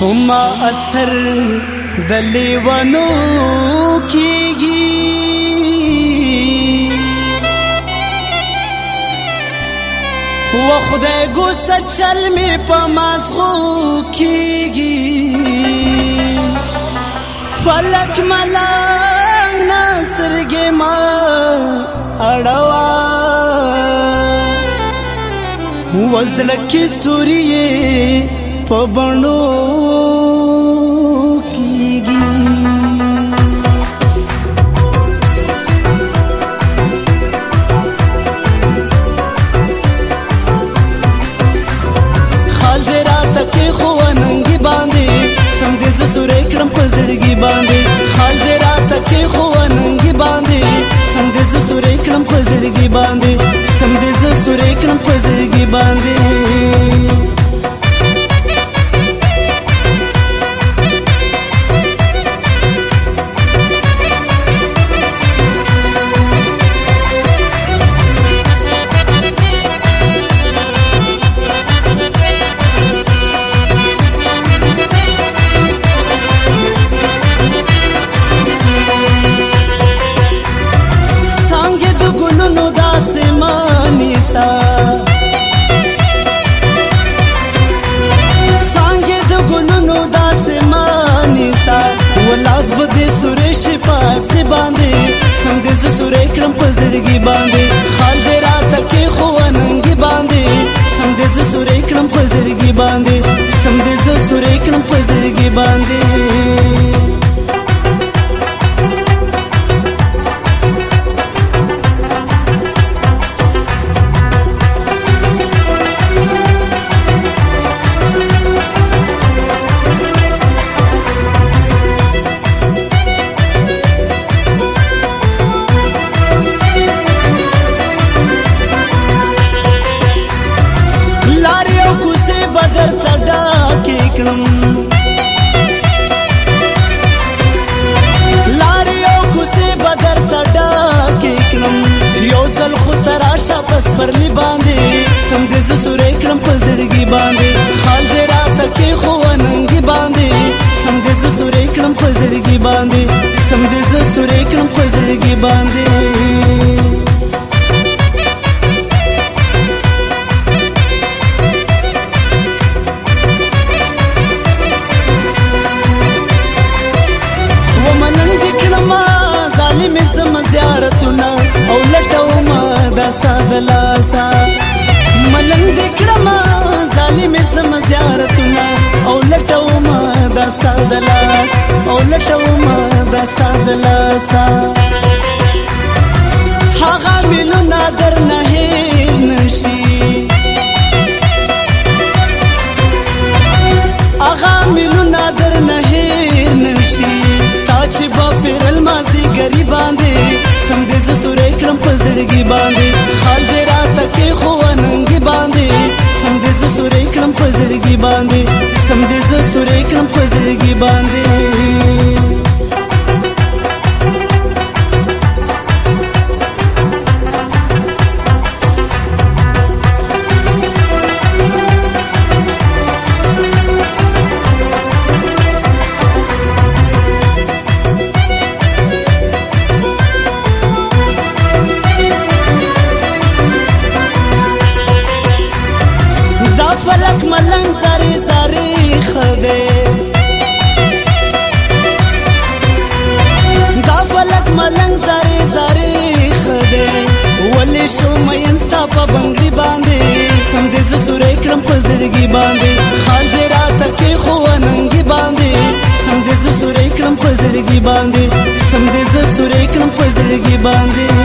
تما اثر د لیوانو کیږي و خدای ګو سچل می په مزغو کیږي فلک ملنګ نسترګې ما اړوا وزلکی سوریه په بڼو سورې کړم په زړګي باندې خال دې راته کې خو اننګي باندې سم دې سورې کړم په زړګي باندې سم دې سورې کړم په زړګي باندې سترګي باندې خال دې راته کې خو ننګي باندې سم دې زورې کړم په زړګي باندې سم دې زورې کړم په زړګي باندې കഴിക്കണം لاریو کوسه بدر تډا کېکړم یو ځل خو تراشه بس پرلی باندې سم دې زسورې کړم په زړګي باندې خال دې راته کې خو اننګي باندې سم دې زسورې کړم په زړګي باندې سم دې زسورې کړم په زړګي باندې پلټو ما داستا د لاسا ملنګ دکړه ما ظالم سم زیارتونه او لټو ما ستړي شو مین ستا په بنګړي باندې سم دې زه سورې کړم په زړګي باندې خال دې راته کې خو اننګي باندې سم دې زه سورې کړم په زړګي باندې سم دې زه سورې کړم په زړګي باندې